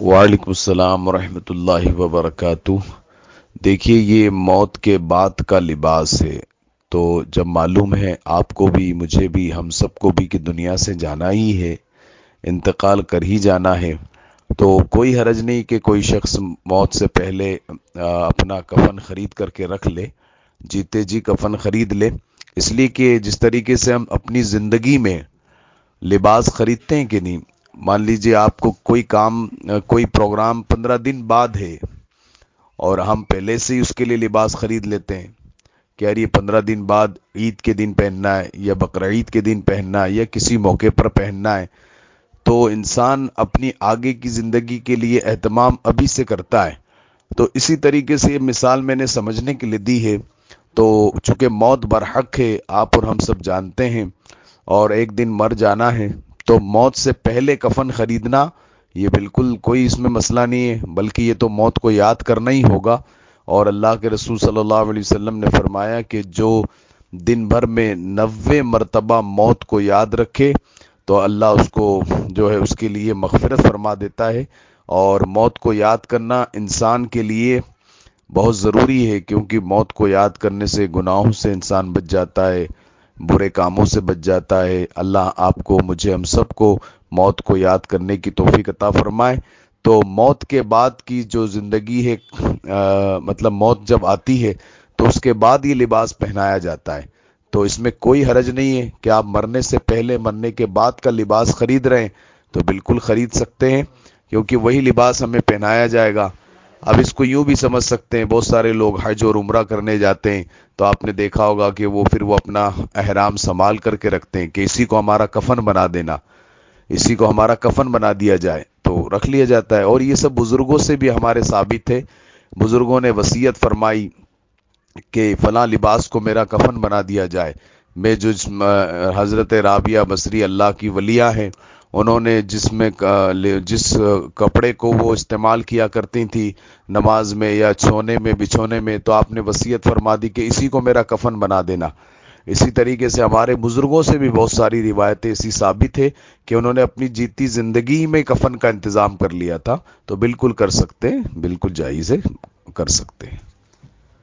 وعلیکم السلام ورحمۃ اللہ وبرکاتہ۔ دیکھیے، یہ موت کے بعد کا لباس ہے۔ تو جب معلوم ہے آپ کو بھی، مجھے بھی، ہم سب کو بھی کہ دنیا سے جانا ہی ہے، انتقال کر ہی جانا ہے۔ تو کوئی حرج نہیں کہ کوئی شخص موت سے پہلے اپنا کفن خرید کر کے رکھ لے، جیتے جی کفن خرید لے۔ اس لیے کہ جس طریقے سے ہم اپنی زندگی میں لباس خریدتے ہیں کہ نہیں مان لیجیے آپ کو کوئی کام، کوئی پروگرام پندرہ دن بعد ہے اور ہم پہلے سے ہی اس کے لیے لباس خرید لیتے ہیں کہ یار یہ پندرہ دن بعد عید کے دن پہننا ہے یا بقرعید کے دن پہننا ہے یا کسی موقع پر پہننا ہے، تو انسان اپنی آگے کی زندگی کے لیے اہتمام ابھی سے کرتا ہے۔ تو اسی طریقے سے یہ مثال میں نے سمجھنے کے لیے دی ہے۔ تو چونکہ موت برحق ہے، آپ اور ہم سب جانتے ہیں اور ایک دن مر جانا ہے تو موت سے پہلے کفن خریدنا، یہ بالکل کوئی اس میں مسئلہ نہیں ہے، بلکہ یہ تو موت کو یاد کرنا ہی ہوگا۔ اور اللہ کے رسول صلی اللہ علیہ وسلم نے فرمایا کہ جو دن بھر میں نوے مرتبہ موت کو یاد رکھے، تو اللہ اس کو جو ہے اس کے لیے مغفرت فرما دیتا ہے۔ اور موت کو یاد کرنا انسان کے لیے بہت ضروری ہے، کیونکہ موت کو یاد کرنے سے گناہوں سے انسان بچ جاتا ہے۔ برے کاموں سے بچ جاتا ہے۔ اللہ آپ کو، مجھے، ہم سب کو موت کو یاد کرنے کی توفیق عطا فرمائے۔ تو موت کے بعد کی جو زندگی ہے مطلب موت جب آتی ہے، تو اس کے بعد یہ لباس پہنایا جاتا ہے۔ تو اس میں کوئی حرج نہیں ہے کہ آپ مرنے سے پہلے، مرنے کے بعد کا لباس خرید رہے ہیں۔ تو بالکل خرید سکتے ہیں، کیونکہ وہی لباس ہمیں پہنایا جائے گا۔ اب اس کو یوں بھی سمجھ سکتے ہیں، بہت سارے لوگ حج اور عمرہ کرنے جاتے ہیں، تو آپ نے دیکھا ہوگا کہ وہ پھر وہ اپنا احرام سنبھال کر کے رکھتے ہیں کہ اسی کو ہمارا کفن بنا دینا، اسی کو ہمارا کفن بنا دیا جائے، تو رکھ لیا جاتا ہے۔ اور یہ سب بزرگوں سے بھی ہمارے ثابت ہے بزرگوں نے وسیعت فرمائی کہ فلاں لباس کو میرا کفن بنا دیا جائے۔ میں جو حضرت رابعہ بصری اللہ کی ولیہ ہیں انہوں نے جس میں جس کپڑے کو وہ استعمال کیا کرتی تھی نماز میں یا چھونے میں، بچھونے میں، تو آپ نے وسیعت فرما دی کہ اسی کو میرا کفن بنا دینا۔ اسی طریقے سے ہمارے بزرگوں سے بھی بہت ساری روایتیں ایسی ثابت ہے کہ انہوں نے اپنی جیتی زندگی میں کفن کا انتظام کر لیا تھا۔ تو بالکل کر سکتے بالکل جائز ہے، کر سکتے ہیں۔